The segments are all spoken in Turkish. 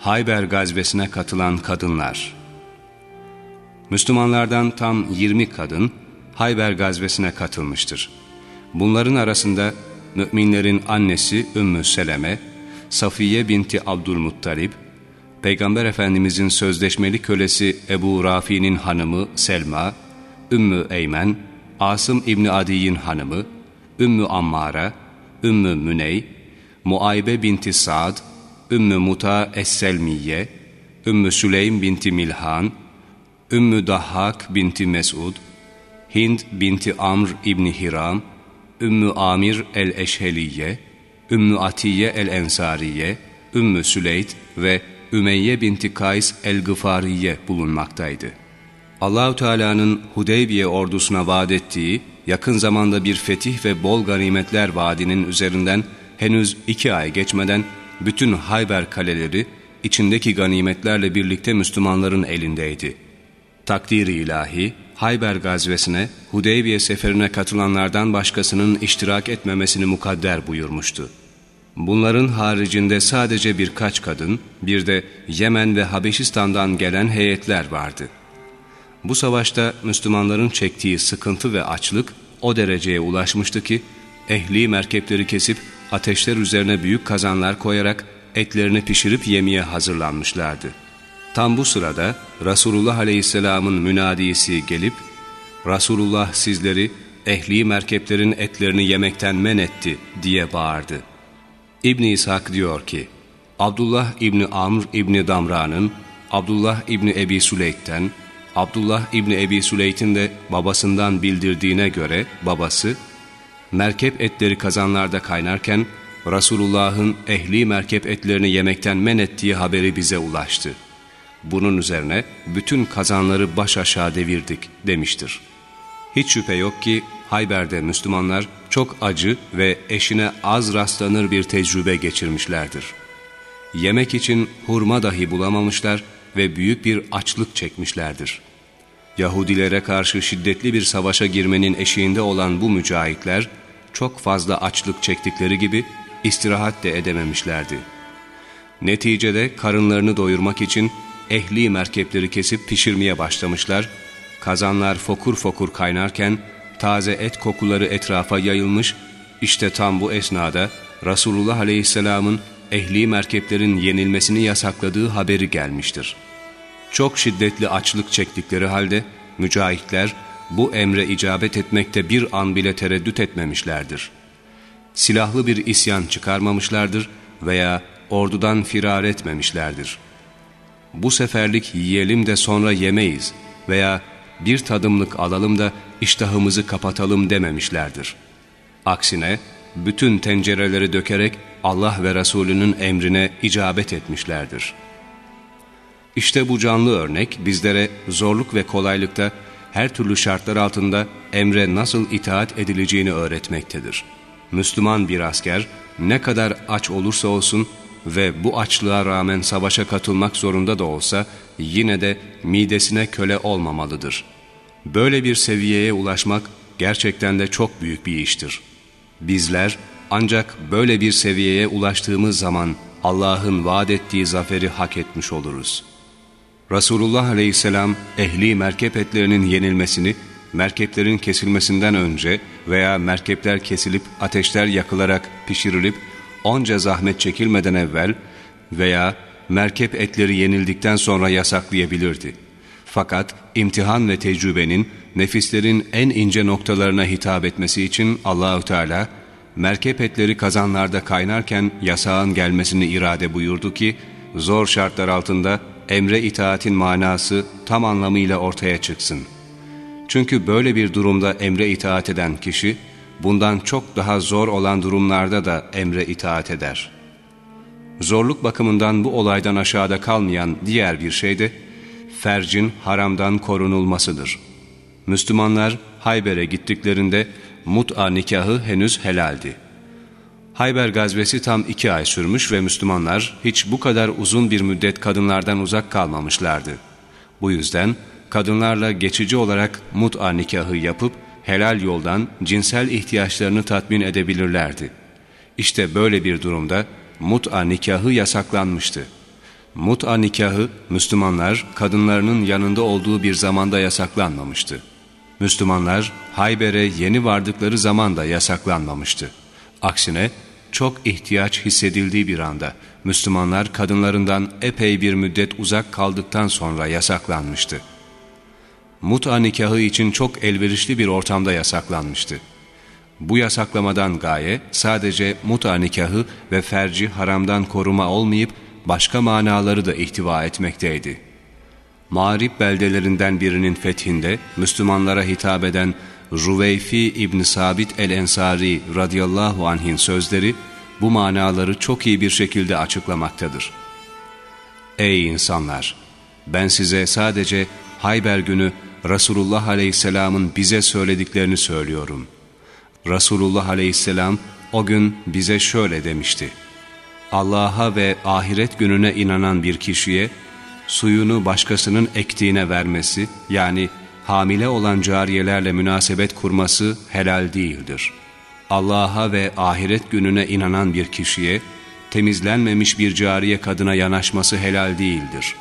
Hayber gazvesine katılan kadınlar Müslümanlardan tam 20 kadın Hayber gazvesine katılmıştır. Bunların arasında müminlerin annesi Ümmü Seleme, Safiye binti Abdülmuttalib, Peygamber Efendimizin sözleşmeli kölesi Ebu Rafi'nin hanımı Selma, Ümmü Eymen, Asım İbni Adi'nin hanımı, Ümmü Ammara, Ümmü Müney, Muaybe binti Sa'd, Ümmü Muta Es-Selmiye, Ümmü Süleym binti Milhan, Ümmü Dahhak binti Mesud, Hind binti Amr İbni Hiram, Ümmü Amir el-Eşheliye, Ümmü Atiye el-Ensariye, Ümmü Süleyt ve Ümeyye binti Kays el-Gıfariye bulunmaktaydı. Allahu Teala'nın Hudeybiye ordusuna vaat ettiği yakın zamanda bir fetih ve bol ganimetler vaadinin üzerinden henüz iki ay geçmeden bütün Hayber kaleleri içindeki ganimetlerle birlikte Müslümanların elindeydi. Takdiri ilahi, Hayber gazvesine, Hudeybiye seferine katılanlardan başkasının iştirak etmemesini mukadder buyurmuştu. Bunların haricinde sadece birkaç kadın, bir de Yemen ve Habeşistan'dan gelen heyetler vardı. Bu savaşta Müslümanların çektiği sıkıntı ve açlık o dereceye ulaşmıştı ki, ehli merkepleri kesip ateşler üzerine büyük kazanlar koyarak etlerini pişirip yemeye hazırlanmışlardı. Tam bu sırada Resulullah Aleyhisselam'ın münadisi gelip, Resulullah sizleri ehli merkeplerin etlerini yemekten men etti diye bağırdı. İbn İshak diyor ki, Abdullah İbni Amr İbni Damra'nın, Abdullah İbni Ebi Süleyk'ten, Abdullah İbni Ebi Süleyk'in de babasından bildirdiğine göre babası, merkep etleri kazanlarda kaynarken Resulullah'ın ehli merkep etlerini yemekten men ettiği haberi bize ulaştı. Bunun üzerine bütün kazanları baş aşağı devirdik demiştir. Hiç şüphe yok ki Hayber'de Müslümanlar çok acı ve eşine az rastlanır bir tecrübe geçirmişlerdir. Yemek için hurma dahi bulamamışlar ve büyük bir açlık çekmişlerdir. Yahudilere karşı şiddetli bir savaşa girmenin eşiğinde olan bu mücahitler, çok fazla açlık çektikleri gibi istirahat de edememişlerdi. Neticede karınlarını doyurmak için ehli merkepleri kesip pişirmeye başlamışlar, kazanlar fokur fokur kaynarken taze et kokuları etrafa yayılmış, işte tam bu esnada Resulullah Aleyhisselam'ın ehli merkeplerin yenilmesini yasakladığı haberi gelmiştir. Çok şiddetli açlık çektikleri halde mücahitler bu emre icabet etmekte bir an bile tereddüt etmemişlerdir. Silahlı bir isyan çıkarmamışlardır veya ordudan firar etmemişlerdir. Bu seferlik yiyelim de sonra yemeyiz veya bir tadımlık alalım da iştahımızı kapatalım dememişlerdir. Aksine bütün tencereleri dökerek Allah ve Resulünün emrine icabet etmişlerdir. İşte bu canlı örnek bizlere zorluk ve kolaylıkta her türlü şartlar altında emre nasıl itaat edileceğini öğretmektedir. Müslüman bir asker ne kadar aç olursa olsun ve bu açlığa rağmen savaşa katılmak zorunda da olsa yine de midesine köle olmamalıdır. Böyle bir seviyeye ulaşmak gerçekten de çok büyük bir iştir. Bizler ancak böyle bir seviyeye ulaştığımız zaman Allah'ın vaat ettiği zaferi hak etmiş oluruz. Resulullah aleyhisselam ehli merkep etlerinin yenilmesini merkeplerin kesilmesinden önce veya merkepler kesilip ateşler yakılarak pişirilip onca zahmet çekilmeden evvel veya merkep etleri yenildikten sonra yasaklayabilirdi. Fakat imtihan ve tecrübenin nefislerin en ince noktalarına hitap etmesi için Allahü Teala merkep etleri kazanlarda kaynarken yasağın gelmesini irade buyurdu ki zor şartlar altında emre itaatin manası tam anlamıyla ortaya çıksın. Çünkü böyle bir durumda emre itaat eden kişi bundan çok daha zor olan durumlarda da emre itaat eder. Zorluk bakımından bu olaydan aşağıda kalmayan diğer bir şey de fercin haramdan korunulmasıdır. Müslümanlar Hayber'e gittiklerinde mut'a nikahı henüz helaldi. Hayber gazvesi tam iki ay sürmüş ve Müslümanlar hiç bu kadar uzun bir müddet kadınlardan uzak kalmamışlardı. Bu yüzden kadınlarla geçici olarak mut'a nikahı yapıp helal yoldan cinsel ihtiyaçlarını tatmin edebilirlerdi. İşte böyle bir durumda mut'a nikahı yasaklanmıştı. Mut'a nikahı Müslümanlar kadınlarının yanında olduğu bir zamanda yasaklanmamıştı. Müslümanlar Hayber'e yeni vardıkları zaman da yasaklanmamıştı. Aksine çok ihtiyaç hissedildiği bir anda Müslümanlar kadınlarından epey bir müddet uzak kaldıktan sonra yasaklanmıştı. Mut'a nikahı için çok elverişli bir ortamda yasaklanmıştı. Bu yasaklamadan gaye sadece mut'a nikahı ve ferci haramdan koruma olmayıp başka manaları da ihtiva etmekteydi. Mağrib beldelerinden birinin fethinde Müslümanlara hitap eden Ruveyfi İbn Sabit el-Ensari radıyallahu anh'in sözleri bu manaları çok iyi bir şekilde açıklamaktadır. Ey insanlar! Ben size sadece Hayber günü Resulullah aleyhisselamın bize söylediklerini söylüyorum. Resulullah aleyhisselam o gün bize şöyle demişti. Allah'a ve ahiret gününe inanan bir kişiye suyunu başkasının ektiğine vermesi yani hamile olan cariyelerle münasebet kurması helal değildir. Allah'a ve ahiret gününe inanan bir kişiye temizlenmemiş bir cariye kadına yanaşması helal değildir.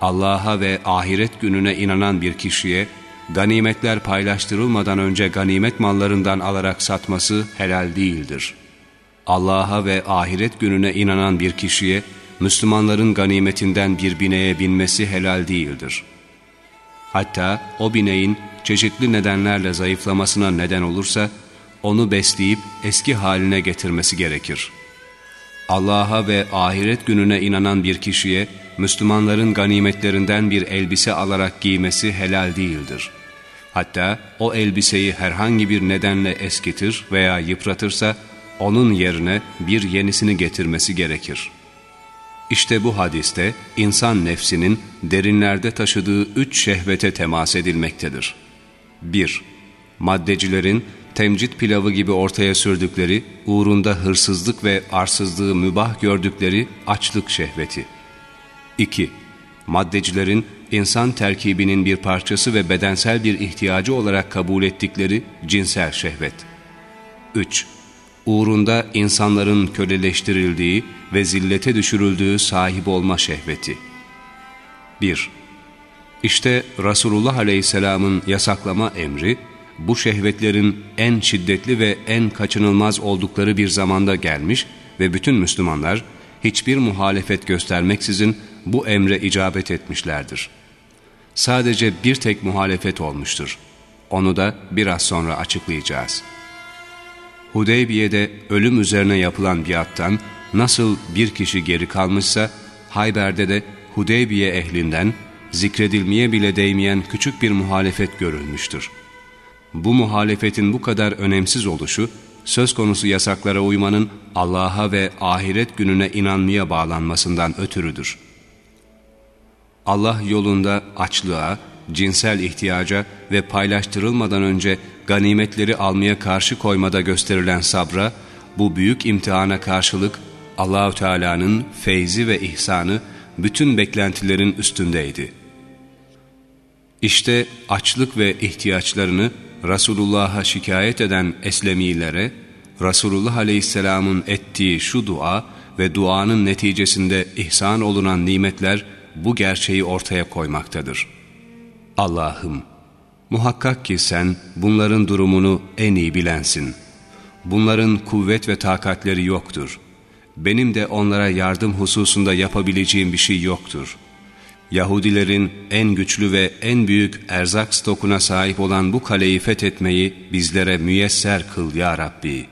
Allah'a ve ahiret gününe inanan bir kişiye ganimetler paylaştırılmadan önce ganimet mallarından alarak satması helal değildir. Allah'a ve ahiret gününe inanan bir kişiye Müslümanların ganimetinden bir bineğe binmesi helal değildir. Hatta o bineğin çeşitli nedenlerle zayıflamasına neden olursa, onu besleyip eski haline getirmesi gerekir. Allah'a ve ahiret gününe inanan bir kişiye, Müslümanların ganimetlerinden bir elbise alarak giymesi helal değildir. Hatta o elbiseyi herhangi bir nedenle eskitir veya yıpratırsa, onun yerine bir yenisini getirmesi gerekir.'' İşte bu hadiste insan nefsinin derinlerde taşıdığı üç şehvete temas edilmektedir. 1. Maddecilerin temcit pilavı gibi ortaya sürdükleri, uğrunda hırsızlık ve arsızlığı mübah gördükleri açlık şehveti. 2. Maddecilerin insan terkibinin bir parçası ve bedensel bir ihtiyacı olarak kabul ettikleri cinsel şehvet. 3 uğrunda insanların köleleştirildiği ve zillete düşürüldüğü sahip olma şehveti. 1. İşte Resulullah Aleyhisselam'ın yasaklama emri, bu şehvetlerin en şiddetli ve en kaçınılmaz oldukları bir zamanda gelmiş ve bütün Müslümanlar hiçbir muhalefet göstermeksizin bu emre icabet etmişlerdir. Sadece bir tek muhalefet olmuştur. Onu da biraz sonra açıklayacağız.'' Hudeybiye'de ölüm üzerine yapılan biattan nasıl bir kişi geri kalmışsa, Hayber'de de Hudeybiye ehlinden zikredilmeye bile değmeyen küçük bir muhalefet görülmüştür. Bu muhalefetin bu kadar önemsiz oluşu, söz konusu yasaklara uymanın Allah'a ve ahiret gününe inanmaya bağlanmasından ötürüdür. Allah yolunda açlığa, cinsel ihtiyaca ve paylaştırılmadan önce ganimetleri almaya karşı koymada gösterilen sabra, bu büyük imtihana karşılık Allahü Teala'nın feyzi ve ihsanı bütün beklentilerin üstündeydi. İşte açlık ve ihtiyaçlarını Resulullah'a şikayet eden Eslemilere, Resulullah Aleyhisselam'ın ettiği şu dua ve duanın neticesinde ihsan olunan nimetler bu gerçeği ortaya koymaktadır. Allah'ım Muhakkak ki sen bunların durumunu en iyi bilensin. Bunların kuvvet ve takatleri yoktur. Benim de onlara yardım hususunda yapabileceğim bir şey yoktur. Yahudilerin en güçlü ve en büyük erzak stokuna sahip olan bu kaleyi fethetmeyi bizlere müyesser kıl ya Rabbi.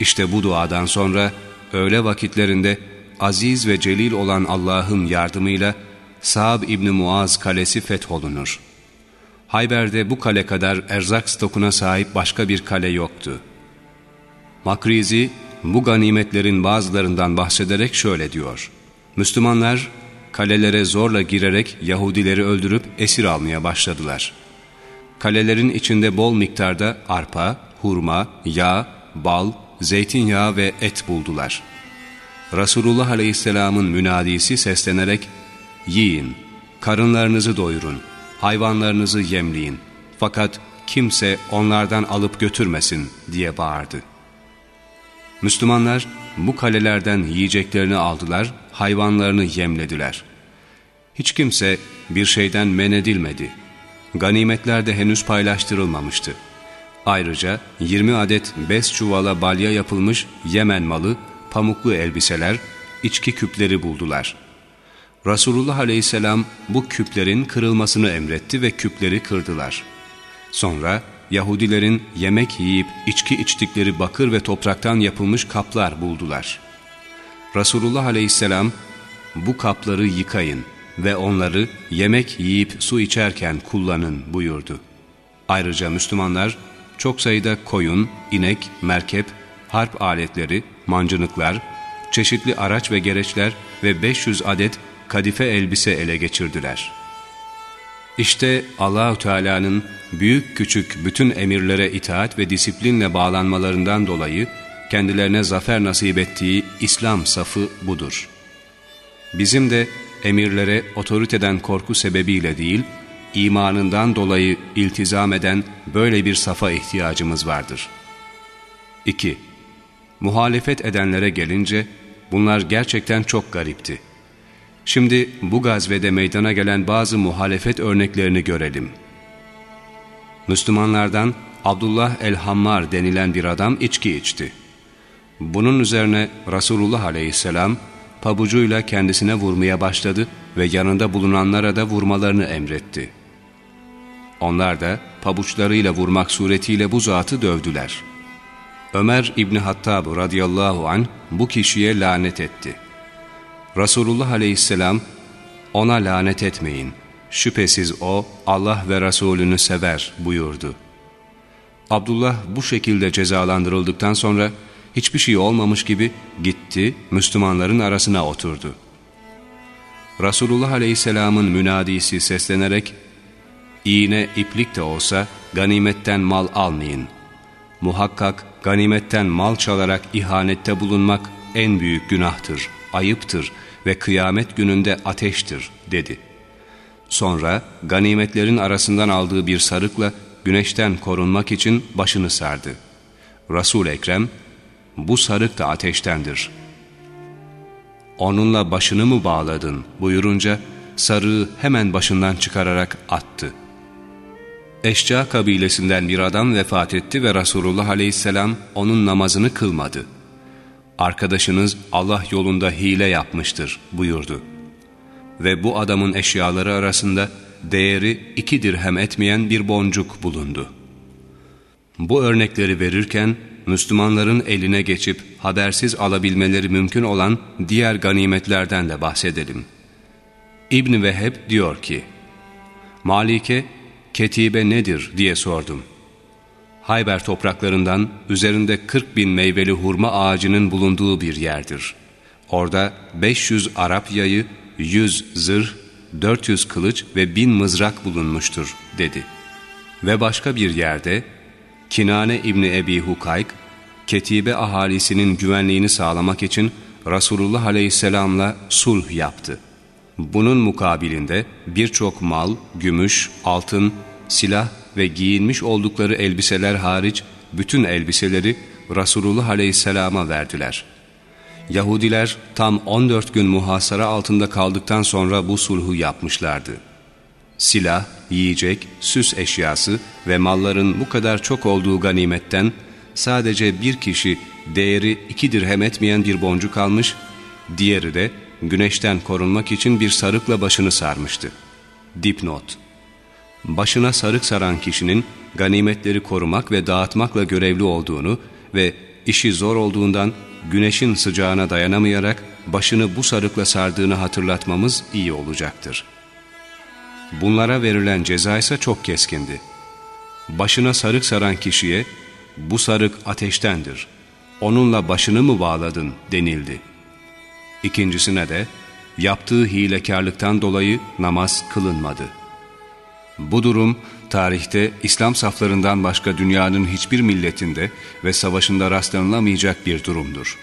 İşte bu duadan sonra öğle vakitlerinde aziz ve celil olan Allah'ın yardımıyla Sa'b İbni Muaz kalesi fetholunur.'' Hayber'de bu kale kadar erzak stokuna sahip başka bir kale yoktu. Makrizi bu ganimetlerin bazılarından bahsederek şöyle diyor. Müslümanlar kalelere zorla girerek Yahudileri öldürüp esir almaya başladılar. Kalelerin içinde bol miktarda arpa, hurma, yağ, bal, zeytinyağı ve et buldular. Resulullah Aleyhisselam'ın münadisi seslenerek, yiyin, karınlarınızı doyurun, hayvanlarınızı yemleyin. Fakat kimse onlardan alıp götürmesin diye bağırdı. Müslümanlar bu kalelerden yiyeceklerini aldılar, hayvanlarını yemlediler. Hiç kimse bir şeyden men edilmedi. Ganimetler de henüz paylaştırılmamıştı. Ayrıca 20 adet bez çuvala balya yapılmış Yemen malı, pamuklu elbiseler, içki küpleri buldular. Resulullah aleyhisselam bu küplerin kırılmasını emretti ve küpleri kırdılar. Sonra Yahudilerin yemek yiyip içki içtikleri bakır ve topraktan yapılmış kaplar buldular. Resulullah aleyhisselam bu kapları yıkayın ve onları yemek yiyip su içerken kullanın buyurdu. Ayrıca Müslümanlar çok sayıda koyun, inek, merkep, harp aletleri, mancınıklar, çeşitli araç ve gereçler ve 500 adet kadife elbise ele geçirdiler. İşte Allahü Teala'nın büyük küçük bütün emirlere itaat ve disiplinle bağlanmalarından dolayı kendilerine zafer nasip ettiği İslam safı budur. Bizim de emirlere otoriteden korku sebebiyle değil, imanından dolayı iltizam eden böyle bir safa ihtiyacımız vardır. 2. Muhalefet edenlere gelince bunlar gerçekten çok garipti. Şimdi bu gazvede meydana gelen bazı muhalefet örneklerini görelim. Müslümanlardan Abdullah el-Hammar denilen bir adam içki içti. Bunun üzerine Resulullah aleyhisselam pabucuyla kendisine vurmaya başladı ve yanında bulunanlara da vurmalarını emretti. Onlar da pabuçlarıyla vurmak suretiyle bu zatı dövdüler. Ömer İbni Hattab radıyallahu an bu kişiye lanet etti. Resulullah aleyhisselam ona lanet etmeyin. Şüphesiz o Allah ve Resulünü sever buyurdu. Abdullah bu şekilde cezalandırıldıktan sonra hiçbir şey olmamış gibi gitti Müslümanların arasına oturdu. Resulullah Aleyhisselam'ın münadisi seslenerek iğne iplik de olsa ganimetten mal almayın. Muhakkak ganimetten mal çalarak ihanette bulunmak en büyük günahtır, ayıptır ve kıyamet gününde ateştir dedi. Sonra ganimetlerin arasından aldığı bir sarıkla güneşten korunmak için başını sardı. Resul Ekrem bu sarık da ateştendir. Onunla başını mı bağladın buyurunca sarığı hemen başından çıkararak attı. Eşca kabilesinden bir adam vefat etti ve Resulullah aleyhisselam onun namazını kılmadı. Arkadaşınız Allah yolunda hile yapmıştır buyurdu. Ve bu adamın eşyaları arasında değeri iki dirhem etmeyen bir boncuk bulundu. Bu örnekleri verirken Müslümanların eline geçip habersiz alabilmeleri mümkün olan diğer ganimetlerden de bahsedelim. İbni Veheb diyor ki, Malike, ketibe nedir diye sordum. Hayber topraklarından üzerinde 40 bin meyveli hurma ağacının bulunduğu bir yerdir. Orada 500 Arap yayı, 100 zırh, 400 kılıç ve 1000 mızrak bulunmuştur dedi. Ve başka bir yerde Kinane İbni Ebi Hukayk, ketibe ahalisinin güvenliğini sağlamak için Resulullah Aleyhisselam'la sulh yaptı. Bunun mukabilinde birçok mal, gümüş, altın, silah ve giyinmiş oldukları elbiseler hariç bütün elbiseleri Resulullah Aleyhisselam'a verdiler. Yahudiler tam 14 gün muhasara altında kaldıktan sonra bu sulhu yapmışlardı. Silah, yiyecek, süs eşyası ve malların bu kadar çok olduğu ganimetten sadece bir kişi değeri iki dirhem etmeyen bir boncuk almış, diğeri de güneşten korunmak için bir sarıkla başını sarmıştı. Dipnot Başına sarık saran kişinin ganimetleri korumak ve dağıtmakla görevli olduğunu ve işi zor olduğundan güneşin sıcağına dayanamayarak başını bu sarıkla sardığını hatırlatmamız iyi olacaktır. Bunlara verilen ceza ise çok keskindi. Başına sarık saran kişiye bu sarık ateştendir. Onunla başını mı bağladın denildi. İkincisine de yaptığı hilekarlıktan dolayı namaz kılınmadı. Bu durum tarihte İslam saflarından başka dünyanın hiçbir milletinde ve savaşında rastlanılamayacak bir durumdur.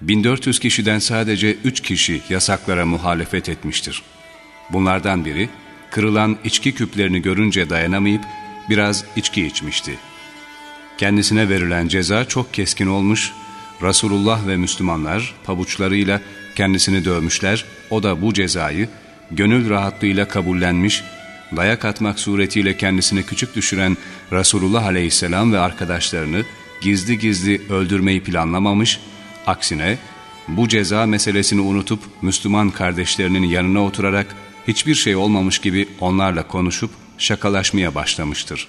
1400 kişiden sadece 3 kişi yasaklara muhalefet etmiştir. Bunlardan biri kırılan içki küplerini görünce dayanamayıp biraz içki içmişti. Kendisine verilen ceza çok keskin olmuş, Resulullah ve Müslümanlar pabuçlarıyla kendisini dövmüşler, o da bu cezayı gönül rahatlığıyla kabullenmiş, dayak atmak suretiyle kendisini küçük düşüren Resulullah aleyhisselam ve arkadaşlarını gizli gizli öldürmeyi planlamamış, aksine bu ceza meselesini unutup Müslüman kardeşlerinin yanına oturarak hiçbir şey olmamış gibi onlarla konuşup şakalaşmaya başlamıştır.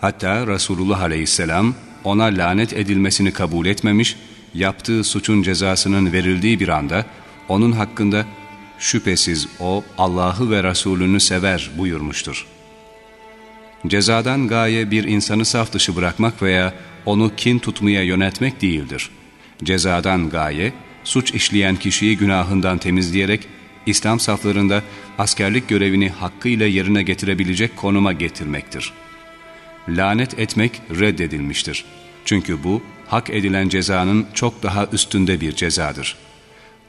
Hatta Resulullah aleyhisselam ona lanet edilmesini kabul etmemiş, yaptığı suçun cezasının verildiği bir anda onun hakkında şüphesiz o Allah'ı ve Resulünü sever buyurmuştur. Cezadan gaye bir insanı saf dışı bırakmak veya onu kin tutmaya yönetmek değildir. Cezadan gaye, suç işleyen kişiyi günahından temizleyerek İslam saflarında askerlik görevini hakkıyla yerine getirebilecek konuma getirmektir. Lanet etmek reddedilmiştir. Çünkü bu, hak edilen cezanın çok daha üstünde bir cezadır.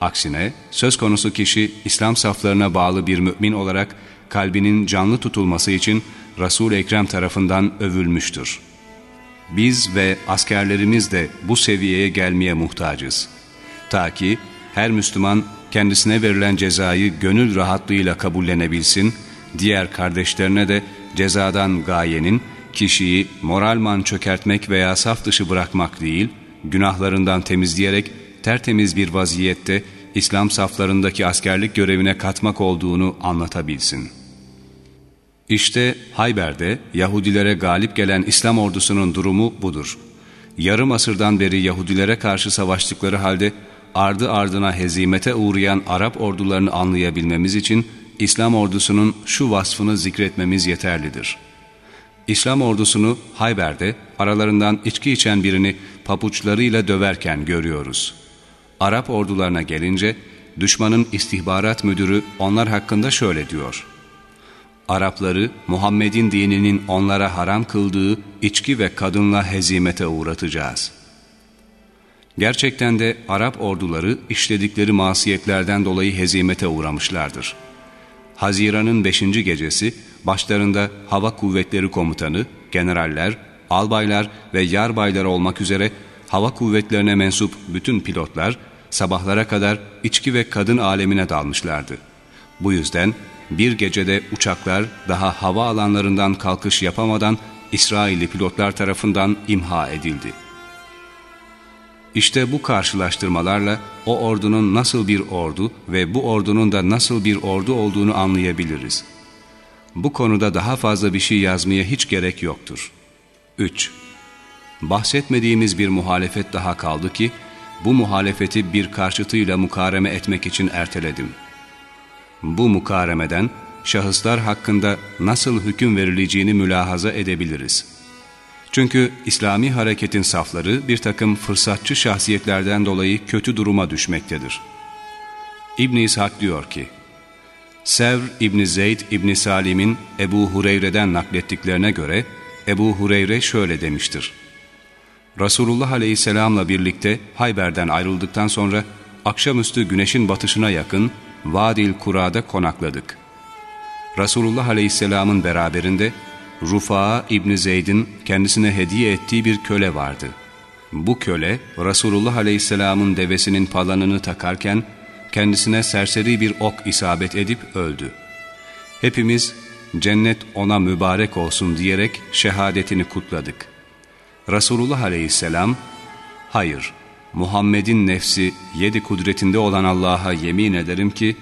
Aksine söz konusu kişi İslam saflarına bağlı bir mümin olarak kalbinin canlı tutulması için Resul-i Ekrem tarafından övülmüştür. Biz ve askerlerimiz de bu seviyeye gelmeye muhtacız. Ta ki her Müslüman kendisine verilen cezayı gönül rahatlığıyla kabullenebilsin, diğer kardeşlerine de cezadan gayenin kişiyi moralman çökertmek veya saf dışı bırakmak değil, günahlarından temizleyerek tertemiz bir vaziyette İslam saflarındaki askerlik görevine katmak olduğunu anlatabilsin. İşte Hayber'de Yahudilere galip gelen İslam ordusunun durumu budur. Yarım asırdan beri Yahudilere karşı savaştıkları halde ardı ardına hezimete uğrayan Arap ordularını anlayabilmemiz için İslam ordusunun şu vasfını zikretmemiz yeterlidir. İslam ordusunu Hayber'de aralarından içki içen birini papuçlarıyla döverken görüyoruz. Arap ordularına gelince düşmanın istihbarat müdürü onlar hakkında şöyle diyor. Arapları Muhammed'in dininin onlara haram kıldığı içki ve kadınla hezimete uğratacağız. Gerçekten de Arap orduları işledikleri masiyetlerden dolayı hezimete uğramışlardır. Haziran'ın beşinci gecesi başlarında hava kuvvetleri komutanı, generaller, albaylar ve yarbaylar olmak üzere hava kuvvetlerine mensup bütün pilotlar sabahlara kadar içki ve kadın alemine dalmışlardı. Bu yüzden bir gecede uçaklar daha hava alanlarından kalkış yapamadan İsrailli pilotlar tarafından imha edildi. İşte bu karşılaştırmalarla o ordunun nasıl bir ordu ve bu ordunun da nasıl bir ordu olduğunu anlayabiliriz. Bu konuda daha fazla bir şey yazmaya hiç gerek yoktur. 3. Bahsetmediğimiz bir muhalefet daha kaldı ki, bu muhalefeti bir karşıtıyla mukareme etmek için erteledim. Bu mukaremeden şahıslar hakkında nasıl hüküm verileceğini mülahaza edebiliriz. Çünkü İslami hareketin safları bir takım fırsatçı şahsiyetlerden dolayı kötü duruma düşmektedir. İbn İshak diyor ki, Sevr İbn Zeyd İbn Salim'in Ebu Hureyre'den naklettiklerine göre Ebu Hureyre şöyle demiştir. Resulullah Aleyhisselam'la birlikte Hayber'den ayrıldıktan sonra akşamüstü güneşin batışına yakın Vadil Kura'da konakladık. Resulullah Aleyhisselam'ın beraberinde Rufa'a İbni Zeyd'in kendisine hediye ettiği bir köle vardı. Bu köle Resulullah Aleyhisselam'ın devesinin palanını takarken kendisine serseri bir ok isabet edip öldü. Hepimiz cennet ona mübarek olsun diyerek şehadetini kutladık. Resulullah Aleyhisselam, hayır Muhammed'in nefsi yedi kudretinde olan Allah'a yemin ederim ki,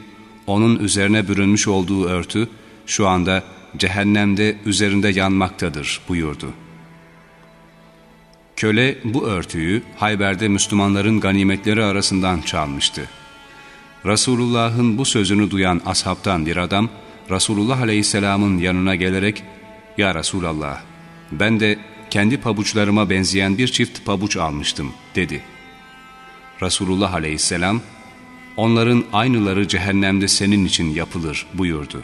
onun üzerine bürünmüş olduğu örtü şu anda cehennemde üzerinde yanmaktadır buyurdu. Köle bu örtüyü Hayber'de Müslümanların ganimetleri arasından çalmıştı. Resulullah'ın bu sözünü duyan ashabtan bir adam, Resulullah Aleyhisselam'ın yanına gelerek, ''Ya Resulallah, ben de kendi pabuçlarıma benzeyen bir çift pabuç almıştım.'' dedi. Resulullah Aleyhisselam, ''Onların aynıları cehennemde senin için yapılır.'' buyurdu.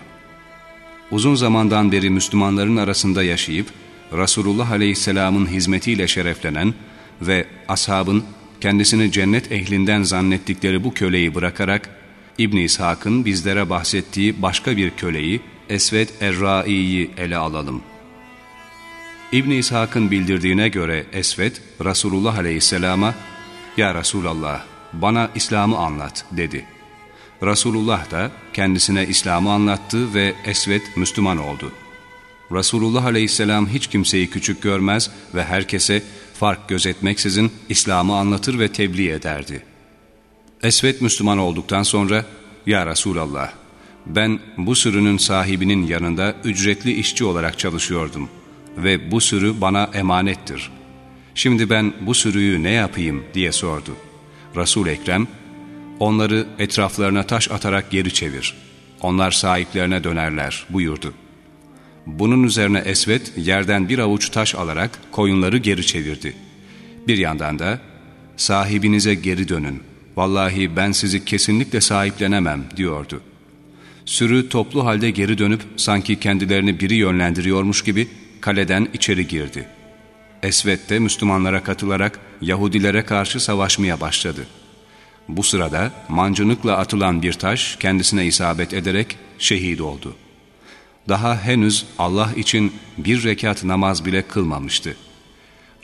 Uzun zamandan beri Müslümanların arasında yaşayıp, Resulullah Aleyhisselam'ın hizmetiyle şereflenen ve ashabın kendisini cennet ehlinden zannettikleri bu köleyi bırakarak İbn İshak'ın bizlere bahsettiği başka bir köleyi Esved Errai'yi ele alalım. İbn İshak'ın bildirdiğine göre Esved Resulullah Aleyhisselam'a "Ya Resulallah, bana İslam'ı anlat." dedi. Resulullah da kendisine İslam'ı anlattı ve Esved Müslüman oldu. Resulullah Aleyhisselam hiç kimseyi küçük görmez ve herkese fark gözetmeksizin İslam'ı anlatır ve tebliğ ederdi. Esved Müslüman olduktan sonra "Ya Resulallah, ben bu sürünün sahibinin yanında ücretli işçi olarak çalışıyordum ve bu sürü bana emanettir. Şimdi ben bu sürüyü ne yapayım diye sordu. resul Ekrem, onları etraflarına taş atarak geri çevir. Onlar sahiplerine dönerler buyurdu. Bunun üzerine Esvet yerden bir avuç taş alarak koyunları geri çevirdi. Bir yandan da sahibinize geri dönün. Vallahi ben sizi kesinlikle sahiplenemem diyordu. Sürü toplu halde geri dönüp sanki kendilerini biri yönlendiriyormuş gibi kaleden içeri girdi. Esvet de Müslümanlara katılarak Yahudilere karşı savaşmaya başladı. Bu sırada mancınıkla atılan bir taş kendisine isabet ederek şehit oldu. Daha henüz Allah için bir rekat namaz bile kılmamıştı.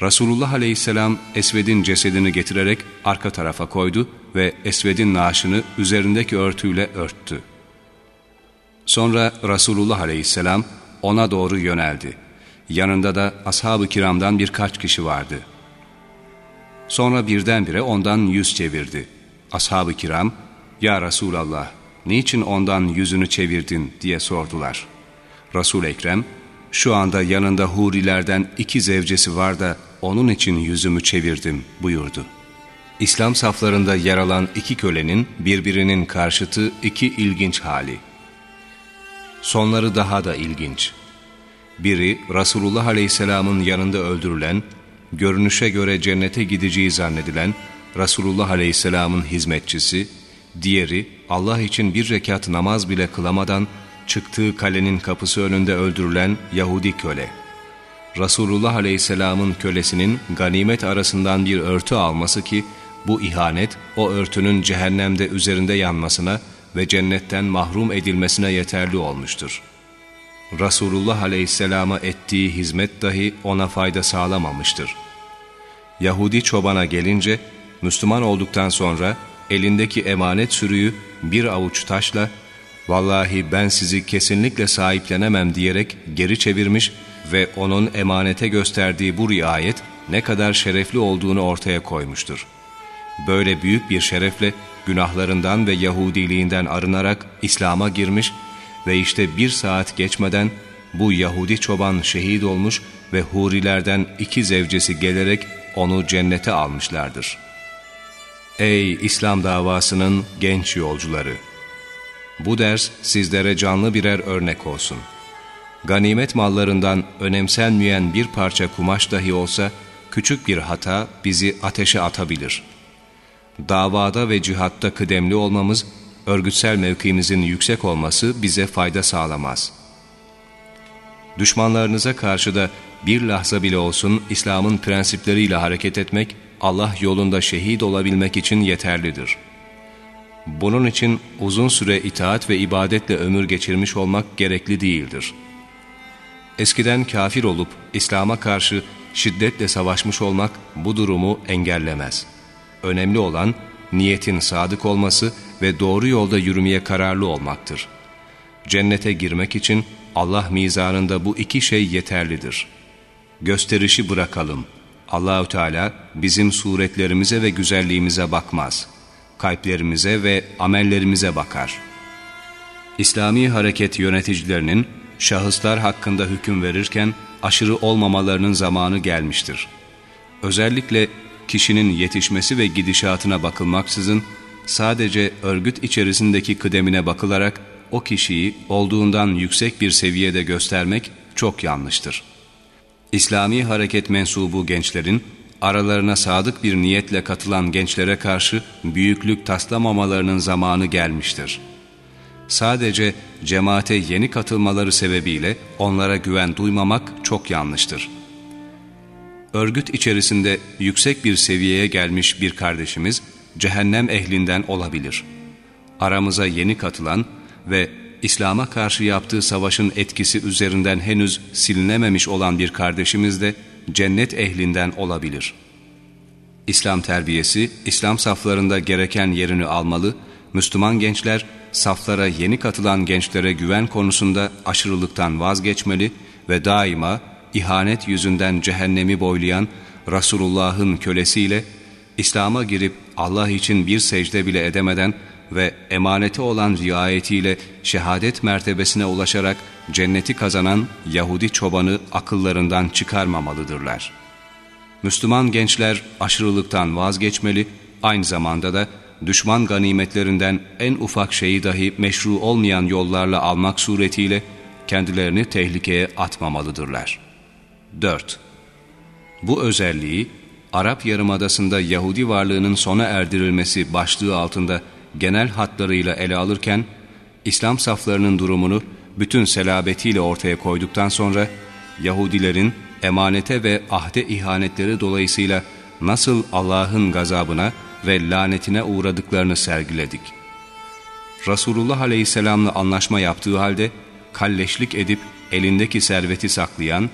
Resulullah aleyhisselam Esved'in cesedini getirerek arka tarafa koydu ve Esved'in naaşını üzerindeki örtüyle örttü. Sonra Resulullah aleyhisselam ona doğru yöneldi. Yanında da ashab-ı kiramdan birkaç kişi vardı. Sonra birdenbire ondan yüz çevirdi. Ashab-ı kiram, ''Ya Resulallah, niçin ondan yüzünü çevirdin?'' diye sordular. resul Ekrem, ''Şu anda yanında hurilerden iki zevcesi var da onun için yüzümü çevirdim.'' buyurdu. İslam saflarında yer alan iki kölenin birbirinin karşıtı iki ilginç hali. Sonları daha da ilginç. Biri Resulullah Aleyhisselam'ın yanında öldürülen, görünüşe göre cennete gideceği zannedilen Resulullah Aleyhisselam'ın hizmetçisi, diğeri Allah için bir rekat namaz bile kılamadan çıktığı kalenin kapısı önünde öldürülen Yahudi köle. Resulullah Aleyhisselam'ın kölesinin ganimet arasından bir örtü alması ki bu ihanet o örtünün cehennemde üzerinde yanmasına ve cennetten mahrum edilmesine yeterli olmuştur.'' Resulullah Aleyhisselam'a ettiği hizmet dahi ona fayda sağlamamıştır. Yahudi çobana gelince, Müslüman olduktan sonra elindeki emanet sürüyü bir avuç taşla, ''Vallahi ben sizi kesinlikle sahiplenemem.'' diyerek geri çevirmiş ve onun emanete gösterdiği bu riayet ne kadar şerefli olduğunu ortaya koymuştur. Böyle büyük bir şerefle günahlarından ve Yahudiliğinden arınarak İslam'a girmiş ve işte bir saat geçmeden bu Yahudi çoban şehit olmuş ve hurilerden iki zevcesi gelerek onu cennete almışlardır. Ey İslam davasının genç yolcuları! Bu ders sizlere canlı birer örnek olsun. Ganimet mallarından önemsenmeyen bir parça kumaş dahi olsa, küçük bir hata bizi ateşe atabilir. Davada ve cihatta kıdemli olmamız, örgütsel mevkimizin yüksek olması bize fayda sağlamaz. Düşmanlarınıza karşı da bir lahza bile olsun İslam'ın prensipleriyle hareket etmek, Allah yolunda şehit olabilmek için yeterlidir. Bunun için uzun süre itaat ve ibadetle ömür geçirmiş olmak gerekli değildir. Eskiden kafir olup İslam'a karşı şiddetle savaşmış olmak bu durumu engellemez. Önemli olan niyetin sadık olması ve doğru yolda yürümeye kararlı olmaktır. Cennete girmek için Allah mizanında bu iki şey yeterlidir. Gösterişi bırakalım. Allahü Teala bizim suretlerimize ve güzelliğimize bakmaz. Kalplerimize ve amellerimize bakar. İslami hareket yöneticilerinin şahıslar hakkında hüküm verirken aşırı olmamalarının zamanı gelmiştir. Özellikle kişinin yetişmesi ve gidişatına bakılmaksızın sadece örgüt içerisindeki kıdemine bakılarak o kişiyi olduğundan yüksek bir seviyede göstermek çok yanlıştır. İslami hareket mensubu gençlerin aralarına sadık bir niyetle katılan gençlere karşı büyüklük taslamamalarının zamanı gelmiştir. Sadece cemaate yeni katılmaları sebebiyle onlara güven duymamak çok yanlıştır. Örgüt içerisinde yüksek bir seviyeye gelmiş bir kardeşimiz, cehennem ehlinden olabilir. Aramıza yeni katılan ve İslam'a karşı yaptığı savaşın etkisi üzerinden henüz silinememiş olan bir kardeşimiz de cennet ehlinden olabilir. İslam terbiyesi, İslam saflarında gereken yerini almalı, Müslüman gençler saflara yeni katılan gençlere güven konusunda aşırılıktan vazgeçmeli ve daima ihanet yüzünden cehennemi boylayan Resulullah'ın kölesiyle İslam'a girip Allah için bir secde bile edemeden ve emaneti olan riayetiyle şehadet mertebesine ulaşarak cenneti kazanan Yahudi çobanı akıllarından çıkarmamalıdırlar. Müslüman gençler aşırılıktan vazgeçmeli, aynı zamanda da düşman ganimetlerinden en ufak şeyi dahi meşru olmayan yollarla almak suretiyle kendilerini tehlikeye atmamalıdırlar. 4. Bu özelliği Arap Yarımadası'nda Yahudi varlığının sona erdirilmesi başlığı altında genel hatlarıyla ele alırken, İslam saflarının durumunu bütün selabetiyle ortaya koyduktan sonra, Yahudilerin emanete ve ahde ihanetleri dolayısıyla nasıl Allah'ın gazabına ve lanetine uğradıklarını sergiledik. Resulullah Aleyhisselam'la anlaşma yaptığı halde, kalleşlik edip elindeki serveti saklayan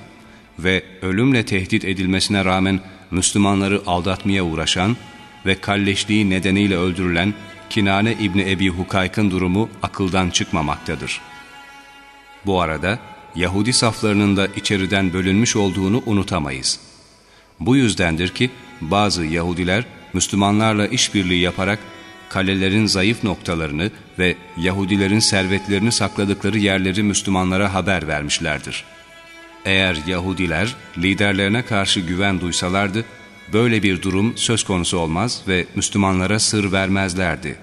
ve ölümle tehdit edilmesine rağmen Müslümanları aldatmaya uğraşan ve kalleşliği nedeniyle öldürülen Kinane İbni Ebi Hukayk'ın durumu akıldan çıkmamaktadır. Bu arada Yahudi saflarının da içeriden bölünmüş olduğunu unutamayız. Bu yüzdendir ki bazı Yahudiler Müslümanlarla işbirliği yaparak kalelerin zayıf noktalarını ve Yahudilerin servetlerini sakladıkları yerleri Müslümanlara haber vermişlerdir. Eğer Yahudiler liderlerine karşı güven duysalardı, böyle bir durum söz konusu olmaz ve Müslümanlara sır vermezlerdi.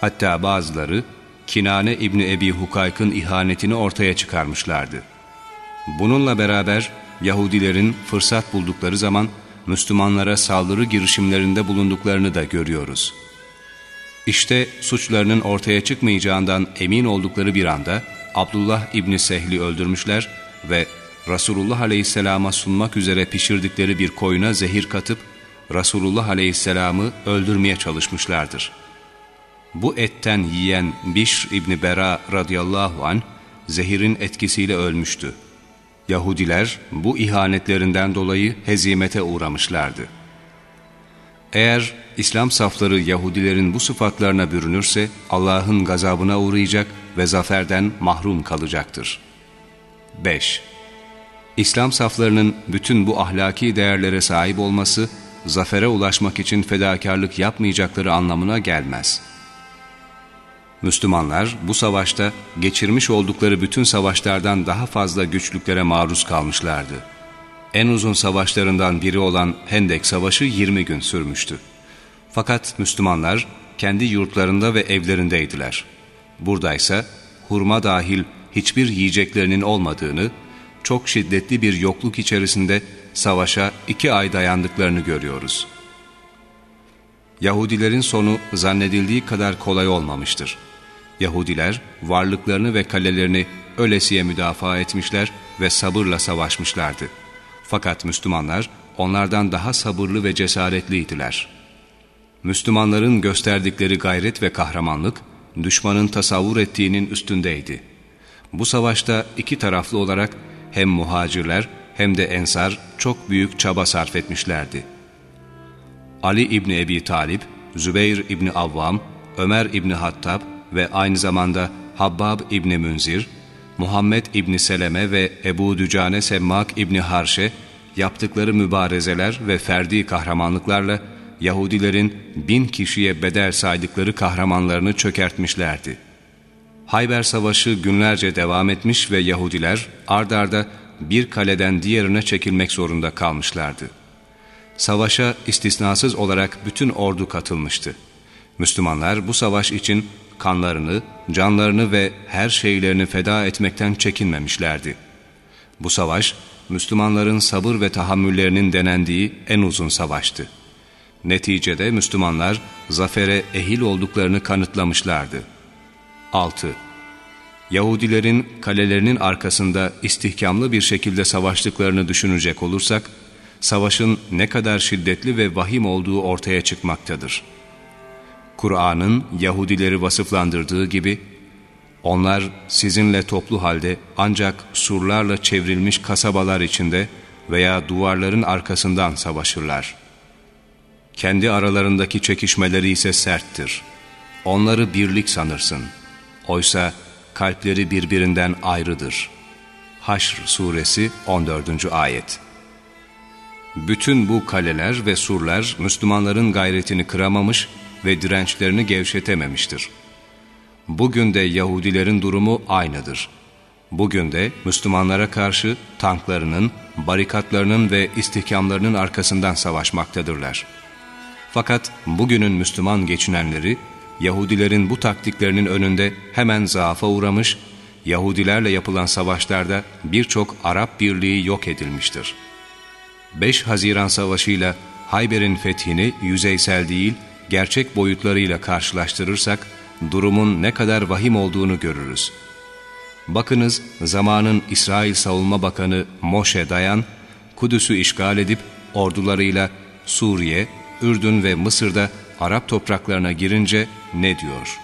Hatta bazıları Kinane İbni Ebi Hukayk'ın ihanetini ortaya çıkarmışlardı. Bununla beraber Yahudilerin fırsat buldukları zaman Müslümanlara saldırı girişimlerinde bulunduklarını da görüyoruz. İşte suçlarının ortaya çıkmayacağından emin oldukları bir anda Abdullah İbni Sehli öldürmüşler ve Resulullah Aleyhisselam'a sunmak üzere pişirdikleri bir koyuna zehir katıp Resulullah Aleyhisselam'ı öldürmeye çalışmışlardır. Bu etten yiyen Bişr İbni Bera radıyallahu an zehirin etkisiyle ölmüştü. Yahudiler bu ihanetlerinden dolayı hezimete uğramışlardı. Eğer İslam safları Yahudilerin bu sıfatlarına bürünürse Allah'ın gazabına uğrayacak ve zaferden mahrum kalacaktır. 5. İslam saflarının bütün bu ahlaki değerlere sahip olması, zafere ulaşmak için fedakarlık yapmayacakları anlamına gelmez. Müslümanlar bu savaşta geçirmiş oldukları bütün savaşlardan daha fazla güçlüklere maruz kalmışlardı. En uzun savaşlarından biri olan Hendek Savaşı 20 gün sürmüştü. Fakat Müslümanlar kendi yurtlarında ve evlerindeydiler. Buradaysa hurma dahil hiçbir yiyeceklerinin olmadığını, çok şiddetli bir yokluk içerisinde savaşa iki ay dayandıklarını görüyoruz. Yahudilerin sonu zannedildiği kadar kolay olmamıştır. Yahudiler varlıklarını ve kalelerini ölesiye müdafaa etmişler ve sabırla savaşmışlardı. Fakat Müslümanlar onlardan daha sabırlı ve cesaretliydiler. Müslümanların gösterdikleri gayret ve kahramanlık, düşmanın tasavvur ettiğinin üstündeydi. Bu savaşta iki taraflı olarak hem muhacirler hem de ensar çok büyük çaba sarf etmişlerdi. Ali İbni Ebi Talip, Zübeyir İbni Avvam, Ömer İbni Hattab ve aynı zamanda Habbab İbni Münzir, Muhammed İbni Seleme ve Ebu Dücane Semmak İbni Harşe yaptıkları mübarezeler ve ferdi kahramanlıklarla Yahudilerin bin kişiye bedel saydıkları kahramanlarını çökertmişlerdi. Hayber Savaşı günlerce devam etmiş ve Yahudiler ard arda bir kaleden diğerine çekilmek zorunda kalmışlardı. Savaşa istisnasız olarak bütün ordu katılmıştı. Müslümanlar bu savaş için kanlarını, canlarını ve her şeylerini feda etmekten çekinmemişlerdi. Bu savaş, Müslümanların sabır ve tahammüllerinin denendiği en uzun savaştı. Neticede Müslümanlar zafere ehil olduklarını kanıtlamışlardı. 6. Yahudilerin kalelerinin arkasında istihkamlı bir şekilde savaştıklarını düşünecek olursak, savaşın ne kadar şiddetli ve vahim olduğu ortaya çıkmaktadır. Kur'an'ın Yahudileri vasıflandırdığı gibi, Onlar sizinle toplu halde ancak surlarla çevrilmiş kasabalar içinde veya duvarların arkasından savaşırlar. Kendi aralarındaki çekişmeleri ise serttir. Onları birlik sanırsın. Oysa kalpleri birbirinden ayrıdır. Haşr Suresi 14. Ayet Bütün bu kaleler ve surlar Müslümanların gayretini kıramamış ve dirençlerini gevşetememiştir. Bugün de Yahudilerin durumu aynıdır. Bugün de Müslümanlara karşı tanklarının, barikatlarının ve istihkamlarının arkasından savaşmaktadırlar. Fakat bugünün Müslüman geçinenleri, Yahudilerin bu taktiklerinin önünde hemen zaafa uğramış, Yahudilerle yapılan savaşlarda birçok Arap birliği yok edilmiştir. 5 Haziran Savaşı Hayber'in fethini yüzeysel değil, gerçek boyutlarıyla karşılaştırırsak, durumun ne kadar vahim olduğunu görürüz. Bakınız zamanın İsrail Savunma Bakanı Moshe Dayan, Kudüs'ü işgal edip ordularıyla Suriye, Ürdün ve Mısır'da Arap topraklarına girince ne diyor?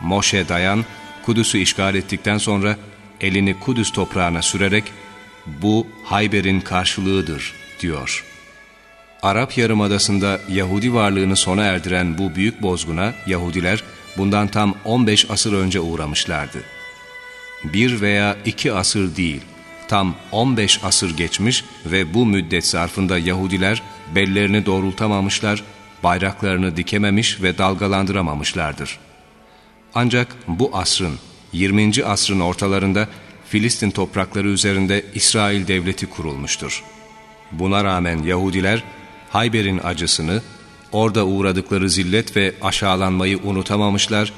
Moshe Dayan, Kudüs'ü işgal ettikten sonra elini Kudüs toprağına sürerek bu Hayber'in karşılığıdır diyor. Arap Yarımadası'nda Yahudi varlığını sona erdiren bu büyük bozguna Yahudiler bundan tam 15 asır önce uğramışlardı. Bir veya iki asır değil, tam 15 asır geçmiş ve bu müddet zarfında Yahudiler bellerini doğrultamamışlar, bayraklarını dikememiş ve dalgalandıramamışlardır. Ancak bu asrın, 20. asrın ortalarında Filistin toprakları üzerinde İsrail devleti kurulmuştur. Buna rağmen Yahudiler Hayber'in acısını, orada uğradıkları zillet ve aşağılanmayı unutamamışlar,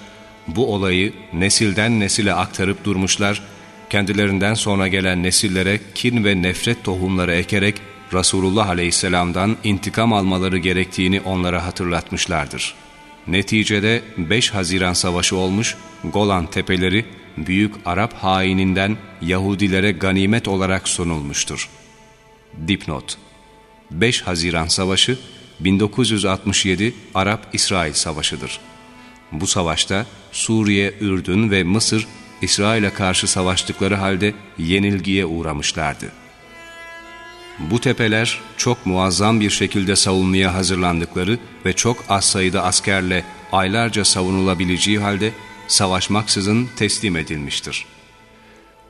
bu olayı nesilden nesile aktarıp durmuşlar, kendilerinden sonra gelen nesillere kin ve nefret tohumları ekerek Resulullah Aleyhisselam'dan intikam almaları gerektiğini onlara hatırlatmışlardır. Neticede 5 Haziran Savaşı olmuş, Golan Tepeleri büyük Arap haininden Yahudilere ganimet olarak sunulmuştur. Dipnot 5 Haziran Savaşı 1967 Arap-İsrail Savaşı'dır. Bu savaşta Suriye, Ürdün ve Mısır İsrail'e karşı savaştıkları halde yenilgiye uğramışlardı. Bu tepeler çok muazzam bir şekilde savunmaya hazırlandıkları ve çok az sayıda askerle aylarca savunulabileceği halde savaşmaksızın teslim edilmiştir.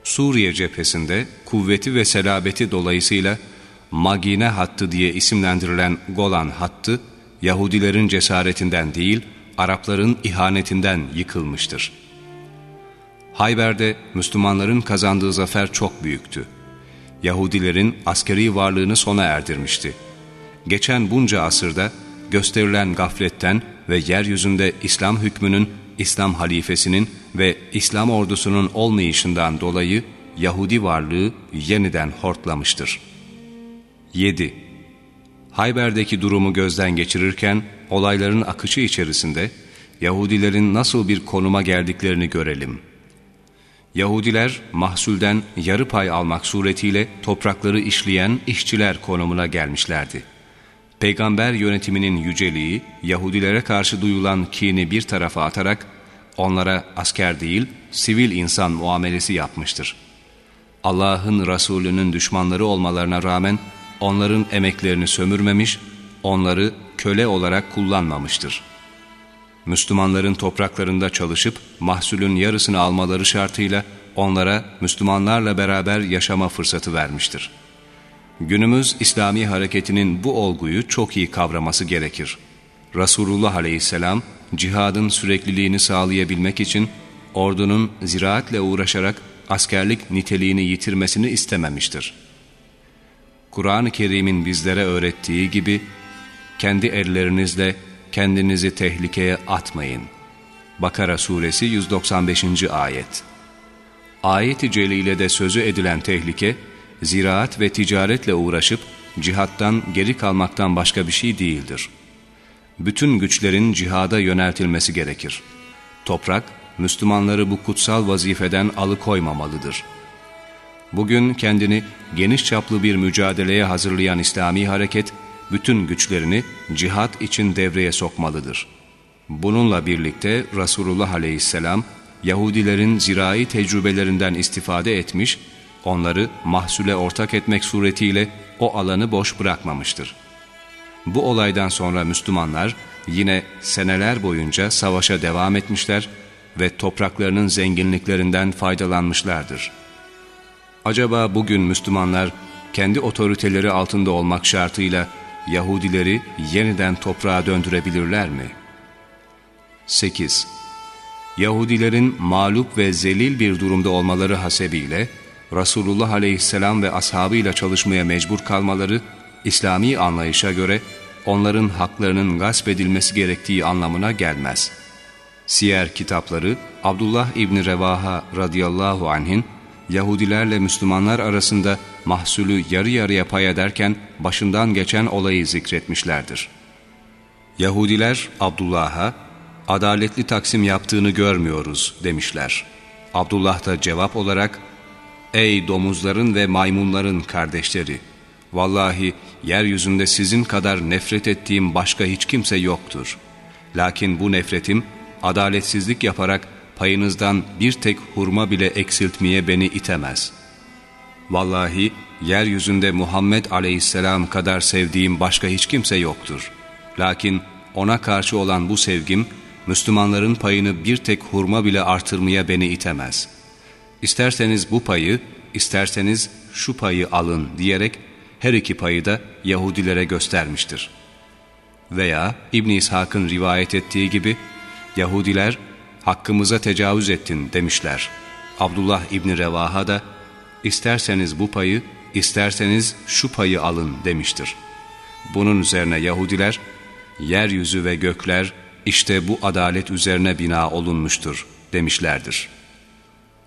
Suriye cephesinde kuvveti ve selabeti dolayısıyla Magine hattı diye isimlendirilen Golan hattı, Yahudilerin cesaretinden değil, Arapların ihanetinden yıkılmıştır. Hayber'de Müslümanların kazandığı zafer çok büyüktü. Yahudilerin askeri varlığını sona erdirmişti. Geçen bunca asırda gösterilen gafletten ve yeryüzünde İslam hükmünün, İslam halifesinin ve İslam ordusunun olmayışından dolayı Yahudi varlığı yeniden hortlamıştır.'' 7. Hayber'deki durumu gözden geçirirken olayların akışı içerisinde Yahudilerin nasıl bir konuma geldiklerini görelim. Yahudiler mahsulden yarı pay almak suretiyle toprakları işleyen işçiler konumuna gelmişlerdi. Peygamber yönetiminin yüceliği Yahudilere karşı duyulan kini bir tarafa atarak onlara asker değil sivil insan muamelesi yapmıştır. Allah'ın Resulünün düşmanları olmalarına rağmen onların emeklerini sömürmemiş, onları köle olarak kullanmamıştır. Müslümanların topraklarında çalışıp mahsulün yarısını almaları şartıyla onlara Müslümanlarla beraber yaşama fırsatı vermiştir. Günümüz İslami hareketinin bu olguyu çok iyi kavraması gerekir. Resulullah aleyhisselam cihadın sürekliliğini sağlayabilmek için ordunun ziraatle uğraşarak askerlik niteliğini yitirmesini istememiştir. Kur'an-ı Kerim'in bizlere öğrettiği gibi kendi ellerinizle kendinizi tehlikeye atmayın. Bakara suresi 195. ayet Ayet-i Celile'de sözü edilen tehlike, ziraat ve ticaretle uğraşıp cihattan geri kalmaktan başka bir şey değildir. Bütün güçlerin cihada yöneltilmesi gerekir. Toprak, Müslümanları bu kutsal vazifeden alıkoymamalıdır.'' Bugün kendini geniş çaplı bir mücadeleye hazırlayan İslami hareket, bütün güçlerini cihat için devreye sokmalıdır. Bununla birlikte Resulullah aleyhisselam, Yahudilerin zirai tecrübelerinden istifade etmiş, onları mahsule ortak etmek suretiyle o alanı boş bırakmamıştır. Bu olaydan sonra Müslümanlar yine seneler boyunca savaşa devam etmişler ve topraklarının zenginliklerinden faydalanmışlardır. Acaba bugün Müslümanlar kendi otoriteleri altında olmak şartıyla Yahudileri yeniden toprağa döndürebilirler mi? 8. Yahudilerin mağlup ve zelil bir durumda olmaları hasebiyle Resulullah aleyhisselam ve ashabıyla çalışmaya mecbur kalmaları İslami anlayışa göre onların haklarının gasp edilmesi gerektiği anlamına gelmez. Siyer kitapları Abdullah İbni Revaha radıyallahu anh'in Yahudilerle Müslümanlar arasında mahsulü yarı yarıya pay ederken başından geçen olayı zikretmişlerdir. Yahudiler Abdullah'a adaletli taksim yaptığını görmüyoruz demişler. Abdullah da cevap olarak Ey domuzların ve maymunların kardeşleri! Vallahi yeryüzünde sizin kadar nefret ettiğim başka hiç kimse yoktur. Lakin bu nefretim adaletsizlik yaparak payınızdan bir tek hurma bile eksiltmeye beni itemez. Vallahi yeryüzünde Muhammed aleyhisselam kadar sevdiğim başka hiç kimse yoktur. Lakin ona karşı olan bu sevgim, Müslümanların payını bir tek hurma bile artırmaya beni itemez. İsterseniz bu payı, isterseniz şu payı alın diyerek her iki payı da Yahudilere göstermiştir. Veya İbn İshak'ın rivayet ettiği gibi Yahudiler hakkımıza tecavüz ettin demişler. Abdullah İbni Revaha da isterseniz bu payı, isterseniz şu payı alın demiştir. Bunun üzerine Yahudiler, yeryüzü ve gökler işte bu adalet üzerine bina olunmuştur demişlerdir.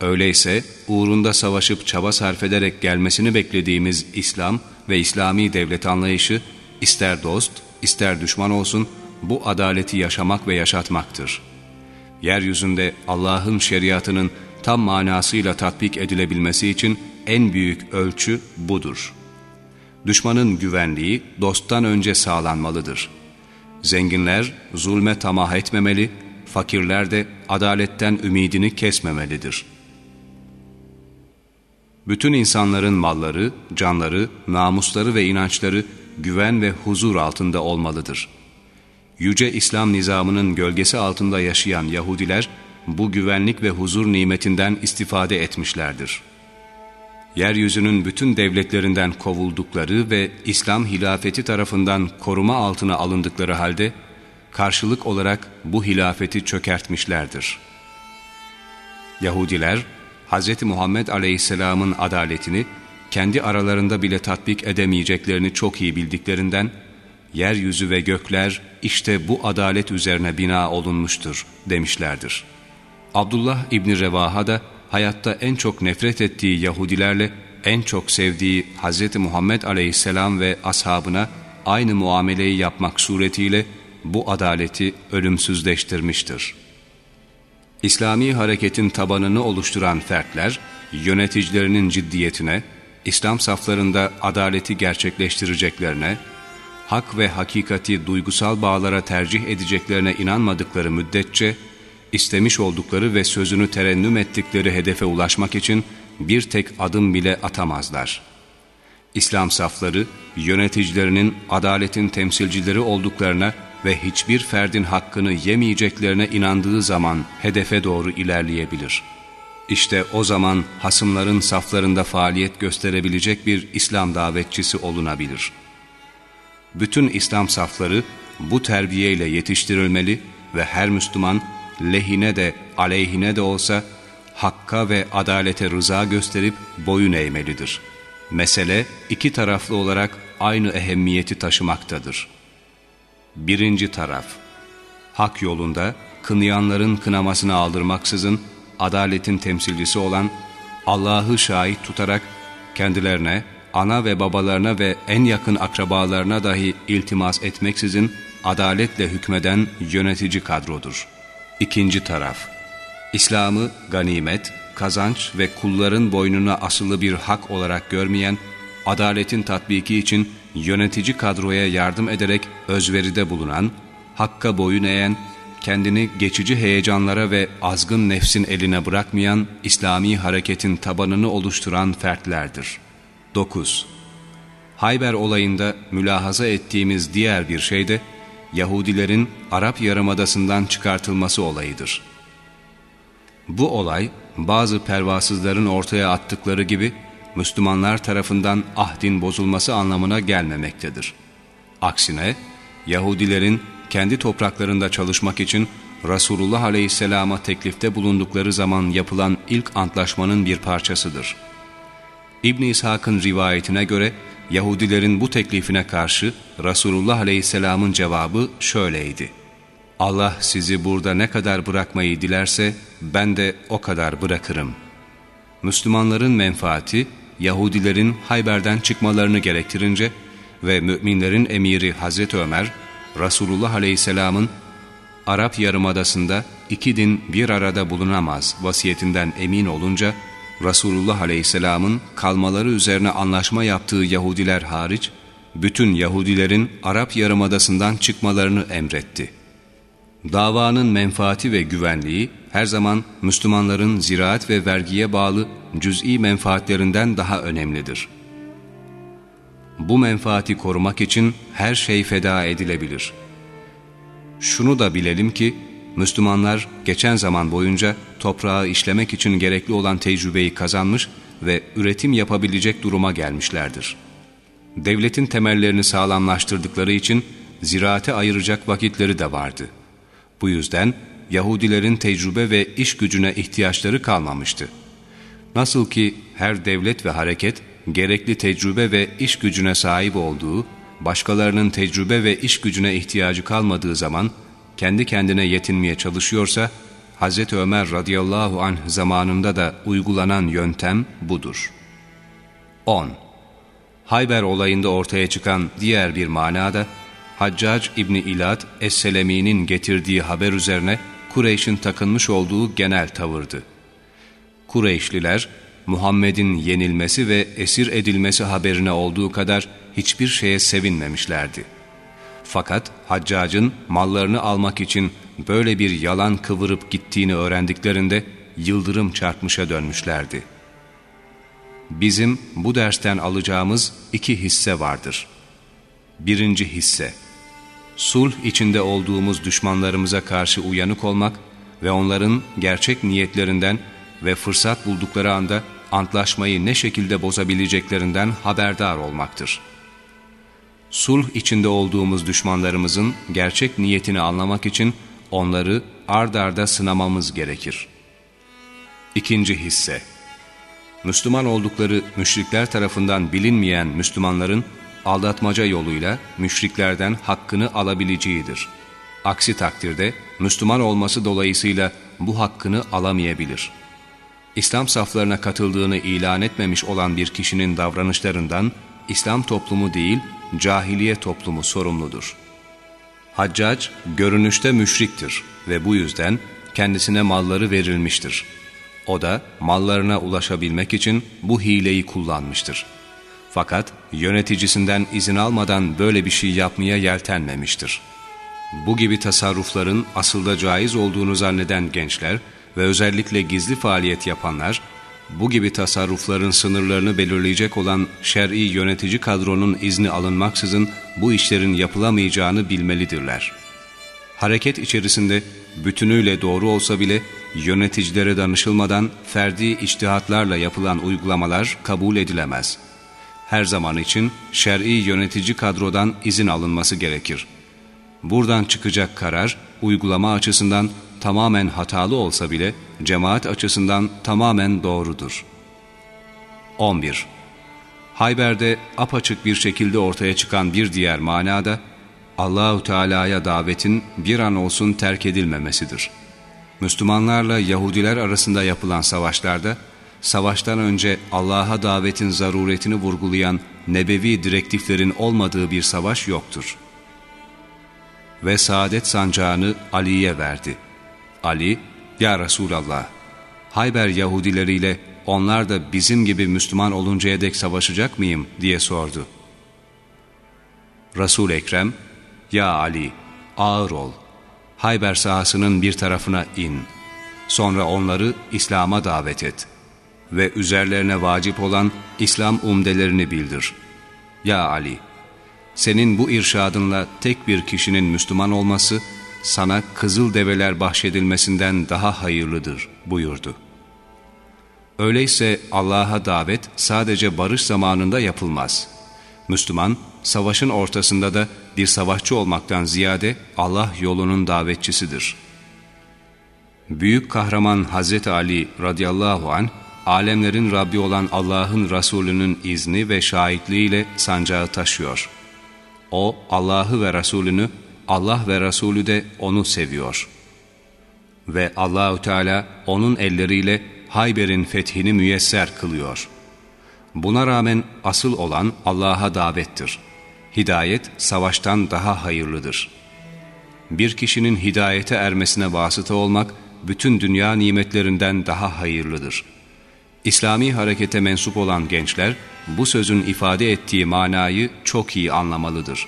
Öyleyse uğrunda savaşıp çaba sarf ederek gelmesini beklediğimiz İslam ve İslami devlet anlayışı ister dost ister düşman olsun bu adaleti yaşamak ve yaşatmaktır.'' Yeryüzünde Allah'ın şeriatının tam manasıyla tatbik edilebilmesi için en büyük ölçü budur. Düşmanın güvenliği dosttan önce sağlanmalıdır. Zenginler zulme tamah etmemeli, fakirler de adaletten ümidini kesmemelidir. Bütün insanların malları, canları, namusları ve inançları güven ve huzur altında olmalıdır.'' Yüce İslam nizamının gölgesi altında yaşayan Yahudiler bu güvenlik ve huzur nimetinden istifade etmişlerdir. Yeryüzünün bütün devletlerinden kovuldukları ve İslam hilafeti tarafından koruma altına alındıkları halde karşılık olarak bu hilafeti çökertmişlerdir. Yahudiler Hz. Muhammed Aleyhisselam'ın adaletini kendi aralarında bile tatbik edemeyeceklerini çok iyi bildiklerinden yeryüzü ve gökler işte bu adalet üzerine bina olunmuştur demişlerdir. Abdullah İbni Revaha da hayatta en çok nefret ettiği Yahudilerle en çok sevdiği Hz. Muhammed aleyhisselam ve ashabına aynı muameleyi yapmak suretiyle bu adaleti ölümsüzleştirmiştir. İslami hareketin tabanını oluşturan fertler, yöneticilerinin ciddiyetine, İslam saflarında adaleti gerçekleştireceklerine, hak ve hakikati duygusal bağlara tercih edeceklerine inanmadıkları müddetçe, istemiş oldukları ve sözünü terennüm ettikleri hedefe ulaşmak için bir tek adım bile atamazlar. İslam safları, yöneticilerinin adaletin temsilcileri olduklarına ve hiçbir ferdin hakkını yemeyeceklerine inandığı zaman hedefe doğru ilerleyebilir. İşte o zaman hasımların saflarında faaliyet gösterebilecek bir İslam davetçisi olunabilir.'' Bütün İslam safları bu terbiyeyle yetiştirilmeli ve her Müslüman lehine de aleyhine de olsa hakka ve adalete rıza gösterip boyun eğmelidir. Mesele iki taraflı olarak aynı ehemmiyeti taşımaktadır. Birinci taraf Hak yolunda kınayanların kınamasını aldırmaksızın adaletin temsilcisi olan Allah'ı şahit tutarak kendilerine ana ve babalarına ve en yakın akrabalarına dahi iltimas etmeksizin adaletle hükmeden yönetici kadrodur. İkinci taraf İslam'ı ganimet, kazanç ve kulların boynuna asılı bir hak olarak görmeyen, adaletin tatbiki için yönetici kadroya yardım ederek özveride bulunan, hakka boyun eğen, kendini geçici heyecanlara ve azgın nefsin eline bırakmayan İslami hareketin tabanını oluşturan fertlerdir. 9. Hayber olayında mülahaza ettiğimiz diğer bir şey de Yahudilerin Arap Yarımadası'ndan çıkartılması olayıdır. Bu olay bazı pervasızların ortaya attıkları gibi Müslümanlar tarafından ahdin bozulması anlamına gelmemektedir. Aksine Yahudilerin kendi topraklarında çalışmak için Resulullah Aleyhisselam'a teklifte bulundukları zaman yapılan ilk antlaşmanın bir parçasıdır. İbn İshak'ın rivayetine göre Yahudilerin bu teklifine karşı Resulullah Aleyhisselam'ın cevabı şöyleydi. Allah sizi burada ne kadar bırakmayı dilerse ben de o kadar bırakırım. Müslümanların menfaati Yahudilerin Hayber'den çıkmalarını gerektirince ve müminlerin emiri Hazreti Ömer, Resulullah Aleyhisselam'ın Arap Yarımadası'nda iki din bir arada bulunamaz vasiyetinden emin olunca Resulullah Aleyhisselam'ın kalmaları üzerine anlaşma yaptığı Yahudiler hariç bütün Yahudilerin Arap Yarımadası'ndan çıkmalarını emretti. Davanın menfaati ve güvenliği her zaman Müslümanların ziraat ve vergiye bağlı cüz'i menfaatlerinden daha önemlidir. Bu menfaati korumak için her şey feda edilebilir. Şunu da bilelim ki, Müslümanlar geçen zaman boyunca toprağı işlemek için gerekli olan tecrübeyi kazanmış ve üretim yapabilecek duruma gelmişlerdir. Devletin temellerini sağlamlaştırdıkları için ziraate ayıracak vakitleri de vardı. Bu yüzden Yahudilerin tecrübe ve iş gücüne ihtiyaçları kalmamıştı. Nasıl ki her devlet ve hareket gerekli tecrübe ve iş gücüne sahip olduğu, başkalarının tecrübe ve iş gücüne ihtiyacı kalmadığı zaman kendi kendine yetinmeye çalışıyorsa, Hz. Ömer radıyallahu anh zamanında da uygulanan yöntem budur. 10. Hayber olayında ortaya çıkan diğer bir manada, Haccac İbni İlad Es-Selemi'nin getirdiği haber üzerine Kureyş'in takınmış olduğu genel tavırdı. Kureyşliler, Muhammed'in yenilmesi ve esir edilmesi haberine olduğu kadar hiçbir şeye sevinmemişlerdi. Fakat Haccac'ın mallarını almak için böyle bir yalan kıvırıp gittiğini öğrendiklerinde yıldırım çarpmışa dönmüşlerdi. Bizim bu dersten alacağımız iki hisse vardır. Birinci hisse, sulh içinde olduğumuz düşmanlarımıza karşı uyanık olmak ve onların gerçek niyetlerinden ve fırsat buldukları anda antlaşmayı ne şekilde bozabileceklerinden haberdar olmaktır. Sulh içinde olduğumuz düşmanlarımızın gerçek niyetini anlamak için onları ard arda sınamamız gerekir. İkinci hisse Müslüman oldukları müşrikler tarafından bilinmeyen Müslümanların aldatmaca yoluyla müşriklerden hakkını alabileceğidir. Aksi takdirde Müslüman olması dolayısıyla bu hakkını alamayabilir. İslam saflarına katıldığını ilan etmemiş olan bir kişinin davranışlarından İslam toplumu değil, cahiliye toplumu sorumludur. Haccac, görünüşte müşriktir ve bu yüzden kendisine malları verilmiştir. O da mallarına ulaşabilmek için bu hileyi kullanmıştır. Fakat yöneticisinden izin almadan böyle bir şey yapmaya yeltenmemiştir. Bu gibi tasarrufların asılda caiz olduğunu zanneden gençler ve özellikle gizli faaliyet yapanlar, bu gibi tasarrufların sınırlarını belirleyecek olan şer'i yönetici kadronun izni alınmaksızın bu işlerin yapılamayacağını bilmelidirler. Hareket içerisinde bütünüyle doğru olsa bile yöneticilere danışılmadan ferdi içtihatlarla yapılan uygulamalar kabul edilemez.'' her zaman için şer'i yönetici kadrodan izin alınması gerekir. Buradan çıkacak karar, uygulama açısından tamamen hatalı olsa bile cemaat açısından tamamen doğrudur. 11. Hayber'de apaçık bir şekilde ortaya çıkan bir diğer manada, Allahu Teala'ya davetin bir an olsun terk edilmemesidir. Müslümanlarla Yahudiler arasında yapılan savaşlarda, savaştan önce Allah'a davetin zaruretini vurgulayan nebevi direktiflerin olmadığı bir savaş yoktur. Ve saadet sancağını Ali'ye verdi. Ali, Ya Resulallah, Hayber Yahudileriyle onlar da bizim gibi Müslüman oluncaya dek savaşacak mıyım diye sordu. resul Ekrem, Ya Ali, ağır ol. Hayber sahasının bir tarafına in. Sonra onları İslam'a davet et. Ve üzerlerine vacip olan İslam umdelerini bildir. Ya Ali! Senin bu irşadınla tek bir kişinin Müslüman olması, sana kızıl develer bahşedilmesinden daha hayırlıdır buyurdu. Öyleyse Allah'a davet sadece barış zamanında yapılmaz. Müslüman, savaşın ortasında da bir savaşçı olmaktan ziyade Allah yolunun davetçisidir. Büyük kahraman Hazreti Ali radıyallahu anh, alemlerin Rabbi olan Allah'ın Resulü'nün izni ve şahitliğiyle sancağı taşıyor. O, Allah'ı ve Resulünü, Allah ve Resulü de onu seviyor. Ve Allahü Teala onun elleriyle Hayber'in fethini müyesser kılıyor. Buna rağmen asıl olan Allah'a davettir. Hidayet savaştan daha hayırlıdır. Bir kişinin hidayete ermesine vasıta olmak, bütün dünya nimetlerinden daha hayırlıdır. İslami harekete mensup olan gençler, bu sözün ifade ettiği manayı çok iyi anlamalıdır.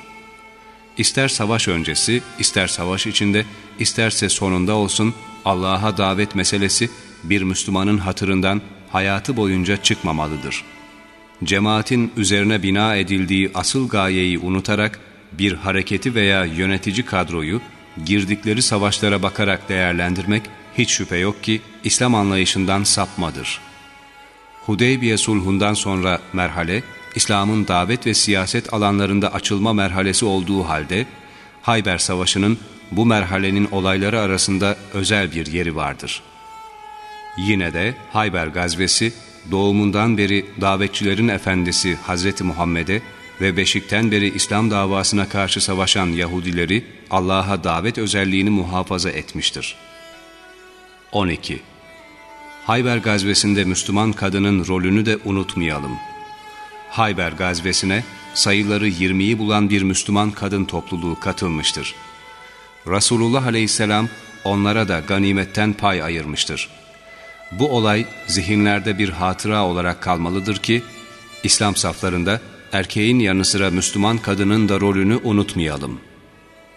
İster savaş öncesi, ister savaş içinde, isterse sonunda olsun Allah'a davet meselesi bir Müslümanın hatırından hayatı boyunca çıkmamalıdır. Cemaatin üzerine bina edildiği asıl gayeyi unutarak bir hareketi veya yönetici kadroyu girdikleri savaşlara bakarak değerlendirmek hiç şüphe yok ki İslam anlayışından sapmadır. Hudeybiye sulhundan sonra merhale, İslam'ın davet ve siyaset alanlarında açılma merhalesi olduğu halde, Hayber Savaşı'nın bu merhalenin olayları arasında özel bir yeri vardır.'' Yine de Hayber gazvesi doğumundan beri davetçilerin efendisi Hz. Muhammed'e ve beşikten beri İslam davasına karşı savaşan Yahudileri Allah'a davet özelliğini muhafaza etmiştir. 12. Hayber gazvesinde Müslüman kadının rolünü de unutmayalım. Hayber gazvesine sayıları 20'yi bulan bir Müslüman kadın topluluğu katılmıştır. Resulullah aleyhisselam onlara da ganimetten pay ayırmıştır. Bu olay zihinlerde bir hatıra olarak kalmalıdır ki, İslam saflarında erkeğin yanı sıra Müslüman kadının da rolünü unutmayalım.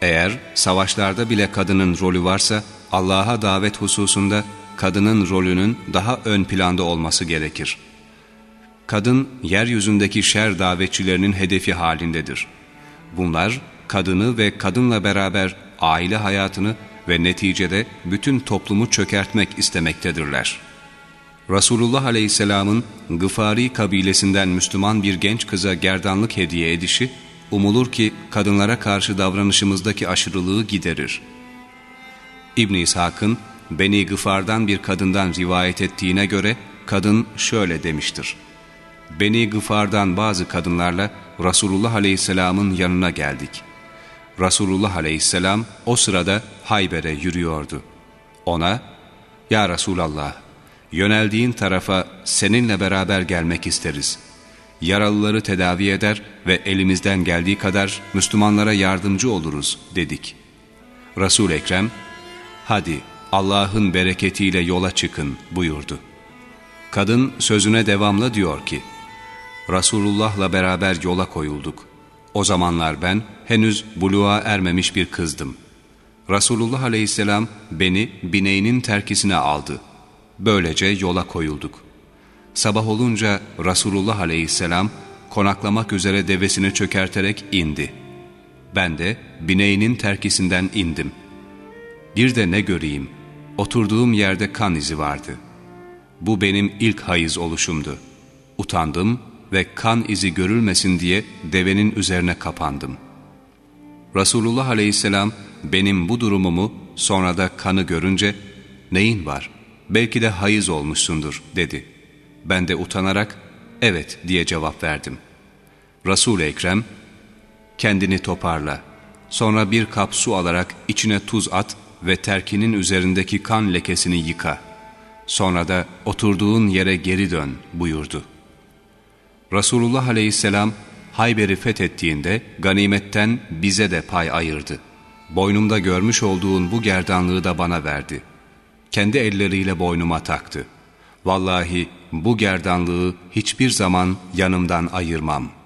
Eğer savaşlarda bile kadının rolü varsa, Allah'a davet hususunda kadının rolünün daha ön planda olması gerekir. Kadın, yeryüzündeki şer davetçilerinin hedefi halindedir. Bunlar, kadını ve kadınla beraber aile hayatını ve neticede bütün toplumu çökertmek istemektedirler. Resulullah Aleyhisselam'ın Gıfari kabilesinden Müslüman bir genç kıza gerdanlık hediye edişi, umulur ki kadınlara karşı davranışımızdaki aşırılığı giderir. ibn İshak'ın Beni Gıfar'dan bir kadından rivayet ettiğine göre kadın şöyle demiştir. Beni Gıfar'dan bazı kadınlarla Resulullah Aleyhisselam'ın yanına geldik. Resulullah Aleyhisselam o sırada Hayber'e yürüyordu. Ona, ''Ya Resulallah, yöneldiğin tarafa seninle beraber gelmek isteriz. Yaralıları tedavi eder ve elimizden geldiği kadar Müslümanlara yardımcı oluruz.'' dedik. Resul Ekrem, ''Hadi Allah'ın bereketiyle yola çıkın.'' buyurdu. Kadın sözüne devamlı diyor ki, Resulullah'la beraber yola koyulduk. O zamanlar ben henüz buluğa ermemiş bir kızdım. Resulullah aleyhisselam beni bineğinin terkisine aldı. Böylece yola koyulduk. Sabah olunca Resulullah aleyhisselam konaklamak üzere devesini çökerterek indi. Ben de bineğinin terkisinden indim. Bir de ne göreyim, oturduğum yerde kan izi vardı. Bu benim ilk hayız oluşumdu. Utandım ve kan izi görülmesin diye devenin üzerine kapandım. Resulullah aleyhisselam benim bu durumumu sonra da kanı görünce neyin var belki de hayız olmuşsundur dedi. Ben de utanarak evet diye cevap verdim. Resul-i Ekrem kendini toparla sonra bir kap su alarak içine tuz at ve terkinin üzerindeki kan lekesini yıka. Sonra da oturduğun yere geri dön buyurdu.'' Resulullah aleyhisselam Hayber'i fethettiğinde ganimetten bize de pay ayırdı. Boynumda görmüş olduğun bu gerdanlığı da bana verdi. Kendi elleriyle boynuma taktı. Vallahi bu gerdanlığı hiçbir zaman yanımdan ayırmam.''